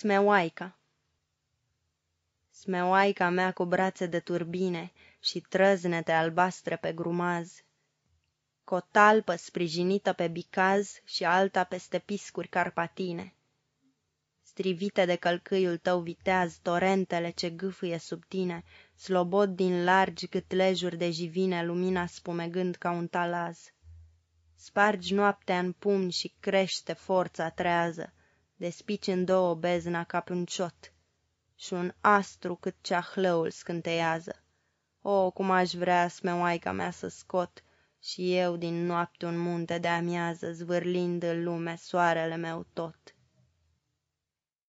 Smeoaica Smeoaica mea cu brațe de turbine și trăznete albastre pe grumaz, Cu o talpă sprijinită pe bicaz și alta peste piscuri carpatine, Strivite de călcâiul tău viteaz torentele ce gâfâie sub tine, Slobod din largi gâtlejuri de jivine lumina spumegând ca un talaz. Spargi noaptea în pumni și crește forța trează, despici în două bezna ca pe un ciot, și un astru cât ceahlăul scânteiază. O, cum aș vrea, smeoaica mea, să scot și eu din noapte un munte de amiază, zvârlind în lume soarele meu tot.